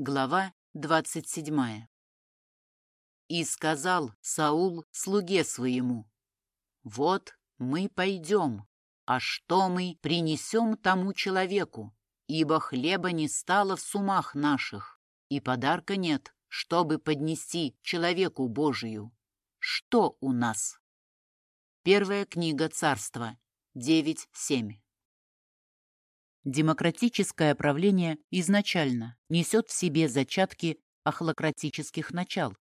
Глава 27. И сказал Саул слуге своему, «Вот мы пойдем, а что мы принесем тому человеку? Ибо хлеба не стало в сумах наших, и подарка нет, чтобы поднести человеку Божию. Что у нас?» Первая книга царства, 9.7. Демократическое правление изначально несет в себе зачатки ахлократических начал,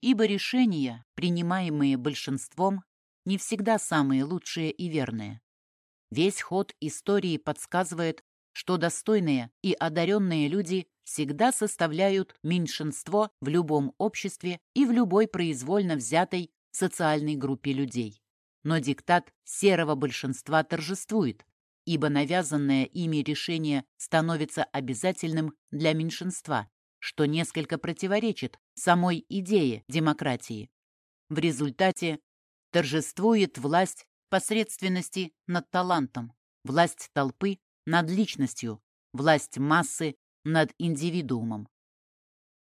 ибо решения, принимаемые большинством, не всегда самые лучшие и верные. Весь ход истории подсказывает, что достойные и одаренные люди всегда составляют меньшинство в любом обществе и в любой произвольно взятой социальной группе людей. Но диктат серого большинства торжествует, ибо навязанное ими решение становится обязательным для меньшинства, что несколько противоречит самой идее демократии. В результате торжествует власть посредственности над талантом, власть толпы над личностью, власть массы над индивидуумом.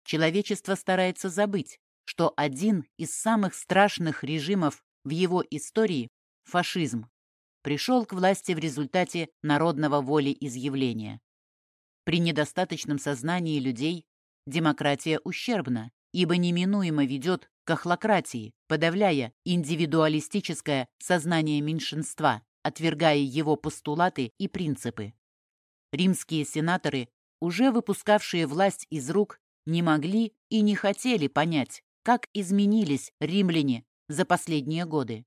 Человечество старается забыть, что один из самых страшных режимов в его истории – фашизм пришел к власти в результате народного волеизъявления. При недостаточном сознании людей демократия ущербна, ибо неминуемо ведет к охлократии, подавляя индивидуалистическое сознание меньшинства, отвергая его постулаты и принципы. Римские сенаторы, уже выпускавшие власть из рук, не могли и не хотели понять, как изменились римляне за последние годы.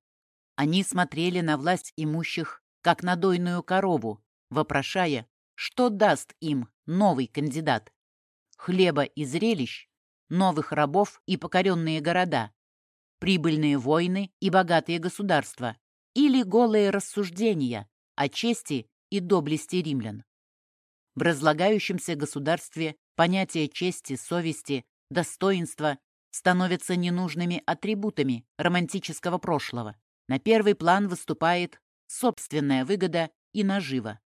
Они смотрели на власть имущих, как на дойную корову, вопрошая, что даст им новый кандидат. Хлеба и зрелищ, новых рабов и покоренные города, прибыльные войны и богатые государства или голые рассуждения о чести и доблести римлян. В разлагающемся государстве понятия чести, совести, достоинства становятся ненужными атрибутами романтического прошлого. На первый план выступает собственная выгода и нажива.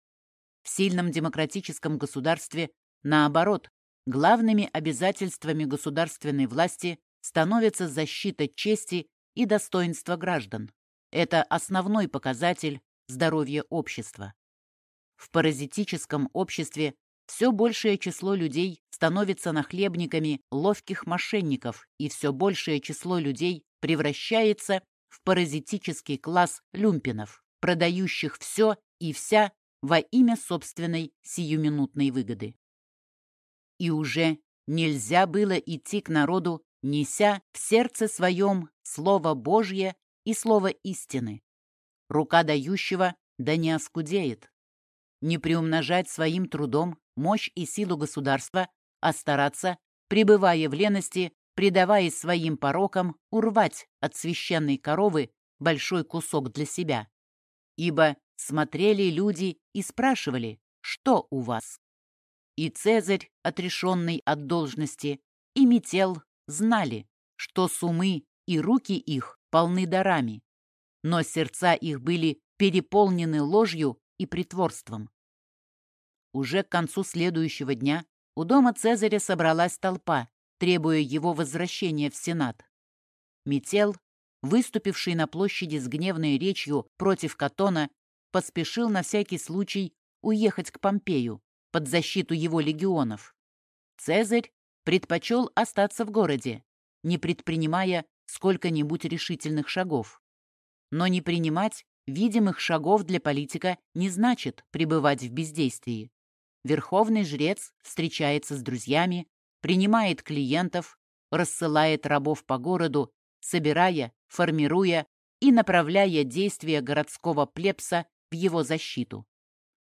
В сильном демократическом государстве, наоборот, главными обязательствами государственной власти становится защита чести и достоинства граждан. Это основной показатель здоровья общества. В паразитическом обществе все большее число людей становится нахлебниками ловких мошенников, и все большее число людей превращается в паразитический класс люмпинов, продающих все и вся во имя собственной сиюминутной выгоды. И уже нельзя было идти к народу, неся в сердце своем Слово Божье и Слово истины. Рука дающего да не оскудеет. Не приумножать своим трудом мощь и силу государства, а стараться, пребывая в лености, предаваясь своим порокам, урвать от священной коровы большой кусок для себя. Ибо смотрели люди и спрашивали, что у вас? И Цезарь, отрешенный от должности, и Метел знали, что сумы и руки их полны дарами, но сердца их были переполнены ложью и притворством. Уже к концу следующего дня у дома Цезаря собралась толпа, требуя его возвращения в Сенат. Метел, выступивший на площади с гневной речью против Катона, поспешил на всякий случай уехать к Помпею под защиту его легионов. Цезарь предпочел остаться в городе, не предпринимая сколько-нибудь решительных шагов. Но не принимать видимых шагов для политика не значит пребывать в бездействии. Верховный жрец встречается с друзьями, принимает клиентов, рассылает рабов по городу, собирая, формируя и направляя действия городского плебса в его защиту.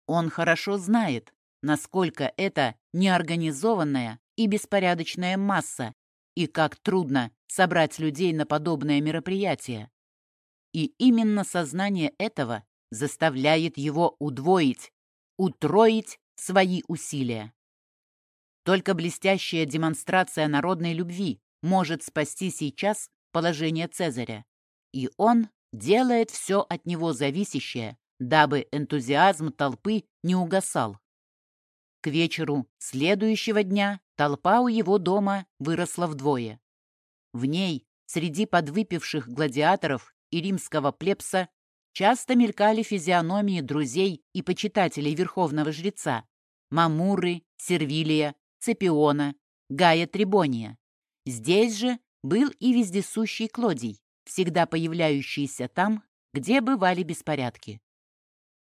Он хорошо знает, насколько это неорганизованная и беспорядочная масса и как трудно собрать людей на подобное мероприятие. И именно сознание этого заставляет его удвоить, утроить свои усилия. Только блестящая демонстрация народной любви может спасти сейчас положение Цезаря. И он делает все от него зависящее, дабы энтузиазм толпы не угасал. К вечеру следующего дня толпа у его дома выросла вдвое. В ней, среди подвыпивших гладиаторов и римского плебса, часто мелькали физиономии друзей и почитателей верховного жреца Мамуры, Сервилия, Цепиона, Гая Трибония. Здесь же был и вездесущий Клодий, всегда появляющийся там, где бывали беспорядки.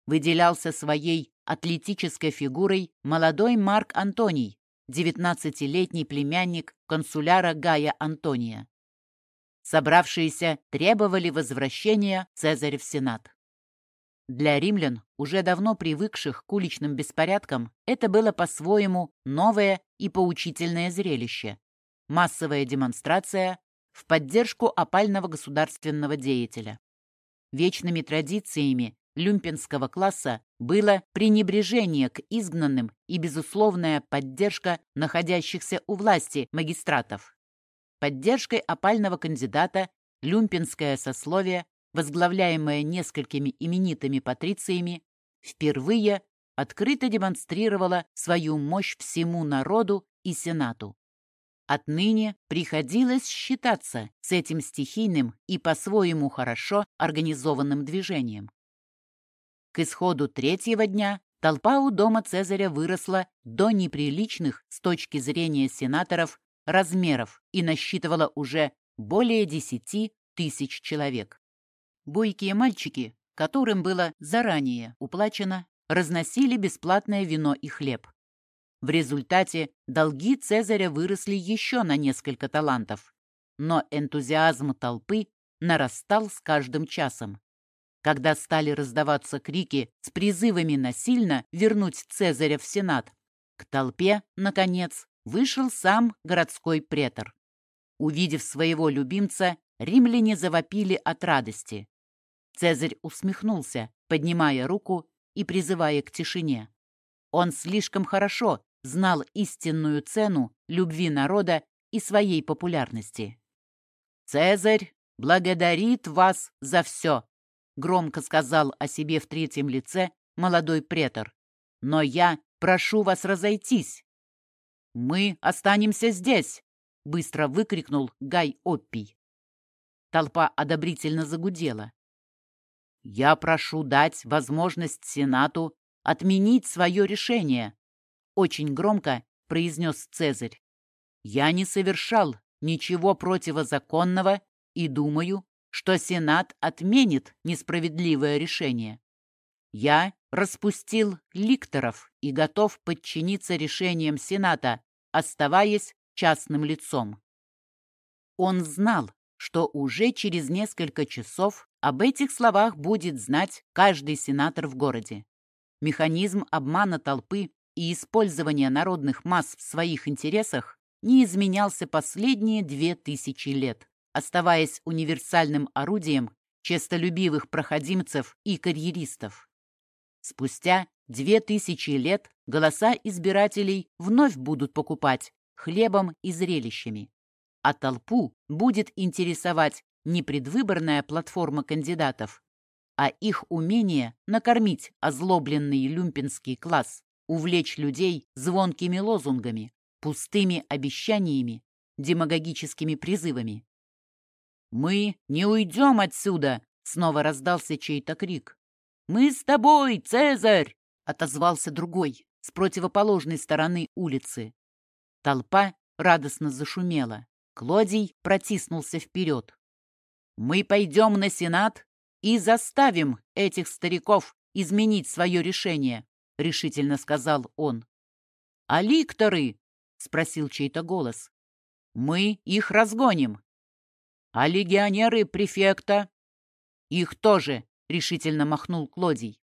Выделялся своей атлетической фигурой молодой Марк Антоний, 19-летний племянник консуляра Гая Антония. Собравшиеся требовали возвращения Цезаря в Сенат. Для римлян, уже давно привыкших к уличным беспорядкам, это было по-своему новое и поучительное зрелище. Массовая демонстрация в поддержку опального государственного деятеля. Вечными традициями люмпинского класса было пренебрежение к изгнанным и безусловная поддержка находящихся у власти магистратов. Поддержкой опального кандидата люмпинское сословие, возглавляемое несколькими именитыми патрициями, впервые открыто демонстрировало свою мощь всему народу и Сенату. Отныне приходилось считаться с этим стихийным и по-своему хорошо организованным движением. К исходу третьего дня толпа у дома Цезаря выросла до неприличных с точки зрения сенаторов размеров и насчитывала уже более десяти тысяч человек. Бойкие мальчики, которым было заранее уплачено, разносили бесплатное вино и хлеб. В результате долги Цезаря выросли еще на несколько талантов, но энтузиазм толпы нарастал с каждым часом. Когда стали раздаваться крики с призывами насильно вернуть Цезаря в Сенат, к толпе, наконец, вышел сам городской претор. Увидев своего любимца, римляне завопили от радости. Цезарь усмехнулся, поднимая руку и призывая к тишине. Он слишком хорошо знал истинную цену любви народа и своей популярности. «Цезарь благодарит вас за все», — громко сказал о себе в третьем лице молодой претор. «Но я прошу вас разойтись». «Мы останемся здесь», — быстро выкрикнул Гай Оппий. Толпа одобрительно загудела. «Я прошу дать возможность Сенату отменить свое решение», — очень громко произнес Цезарь. «Я не совершал ничего противозаконного и думаю, что Сенат отменит несправедливое решение. Я распустил ликторов и готов подчиниться решениям Сената, оставаясь частным лицом. Он знал, что уже через несколько часов об этих словах будет знать каждый сенатор в городе. Механизм обмана толпы и использования народных масс в своих интересах не изменялся последние две тысячи лет оставаясь универсальным орудием честолюбивых проходимцев и карьеристов. Спустя две тысячи лет голоса избирателей вновь будут покупать хлебом и зрелищами, а толпу будет интересовать не предвыборная платформа кандидатов, а их умение накормить озлобленный люмпинский класс, увлечь людей звонкими лозунгами, пустыми обещаниями, демагогическими призывами. «Мы не уйдем отсюда!» — снова раздался чей-то крик. «Мы с тобой, Цезарь!» — отозвался другой с противоположной стороны улицы. Толпа радостно зашумела. Клодий протиснулся вперед. «Мы пойдем на Сенат и заставим этих стариков изменить свое решение», — решительно сказал он. «А ликторы?» — спросил чей-то голос. «Мы их разгоним. «А легионеры префекта?» «Их тоже», — решительно махнул Клодий.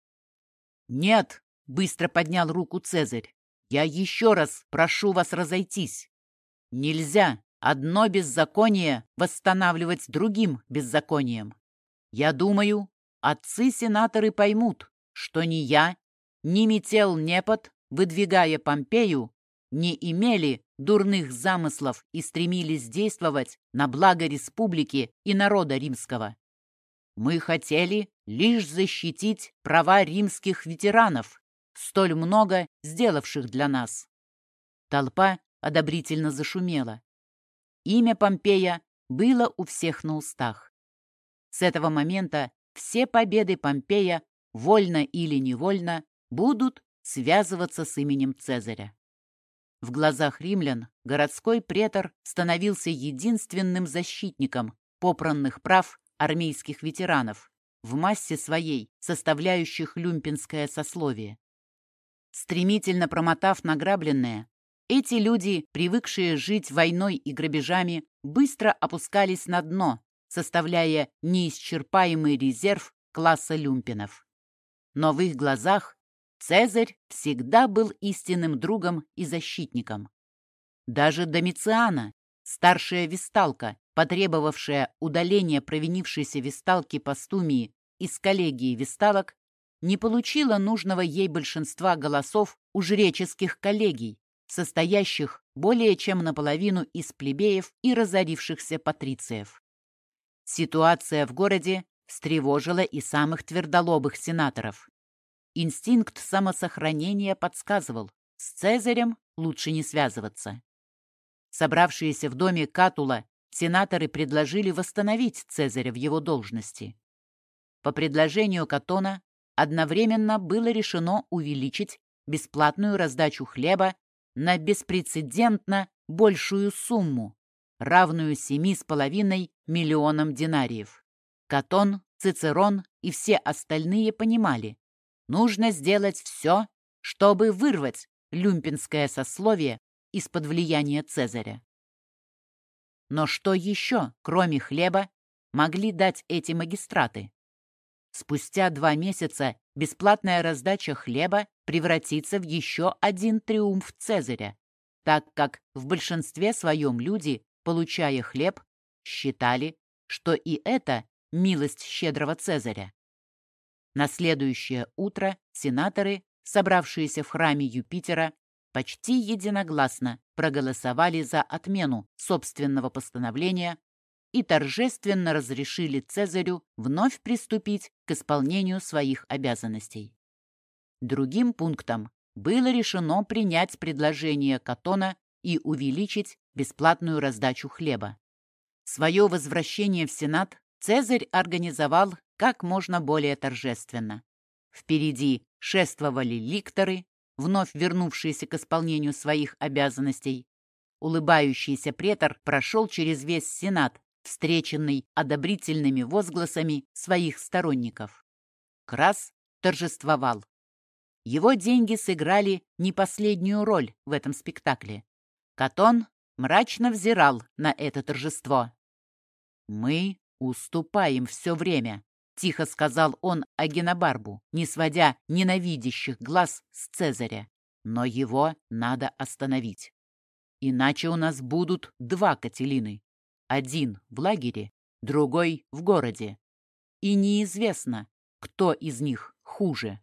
«Нет», — быстро поднял руку Цезарь. «Я еще раз прошу вас разойтись. Нельзя одно беззаконие восстанавливать другим беззаконием. Я думаю, отцы-сенаторы поймут, что ни я, ни Метел Непот, выдвигая Помпею, не имели дурных замыслов и стремились действовать на благо республики и народа римского. Мы хотели лишь защитить права римских ветеранов, столь много сделавших для нас. Толпа одобрительно зашумело. Имя Помпея было у всех на устах. С этого момента все победы Помпея, вольно или невольно, будут связываться с именем Цезаря. В глазах римлян городской претор становился единственным защитником попранных прав армейских ветеранов, в массе своей составляющих люмпинское сословие. Стремительно промотав награбленное, эти люди, привыкшие жить войной и грабежами, быстро опускались на дно, составляя неисчерпаемый резерв класса люмпинов. Но в их глазах Цезарь всегда был истинным другом и защитником. Даже Домициана, старшая висталка, потребовавшая удаления провинившейся висталки Пастумии из коллегии висталок, не получила нужного ей большинства голосов у жреческих коллегий, состоящих более чем наполовину из плебеев и разорившихся патрициев. Ситуация в городе встревожила и самых твердолобых сенаторов. Инстинкт самосохранения подсказывал, с Цезарем лучше не связываться. Собравшиеся в доме Катула, сенаторы предложили восстановить Цезаря в его должности. По предложению Катона одновременно было решено увеличить бесплатную раздачу хлеба на беспрецедентно большую сумму, равную семи с половиной миллионам динариев. Катон, Цицерон и все остальные понимали, нужно сделать все, чтобы вырвать люмпинское сословие из-под влияния Цезаря. Но что еще, кроме хлеба, могли дать эти магистраты? Спустя два месяца бесплатная раздача хлеба превратится в еще один триумф Цезаря, так как в большинстве своем люди, получая хлеб, считали, что и это милость щедрого Цезаря. На следующее утро сенаторы, собравшиеся в храме Юпитера, почти единогласно проголосовали за отмену собственного постановления и торжественно разрешили Цезарю вновь приступить к исполнению своих обязанностей. Другим пунктом было решено принять предложение Катона и увеличить бесплатную раздачу хлеба. Свое возвращение в Сенат Цезарь организовал как можно более торжественно. Впереди шествовали ликторы, вновь вернувшиеся к исполнению своих обязанностей. Улыбающийся претор прошел через весь Сенат, встреченный одобрительными возгласами своих сторонников. Крас торжествовал. Его деньги сыграли не последнюю роль в этом спектакле. Катон мрачно взирал на это торжество. «Мы уступаем все время», — тихо сказал он Агенобарбу, не сводя ненавидящих глаз с Цезаря. «Но его надо остановить. Иначе у нас будут два Кателины. Один в лагере, другой в городе. И неизвестно, кто из них хуже.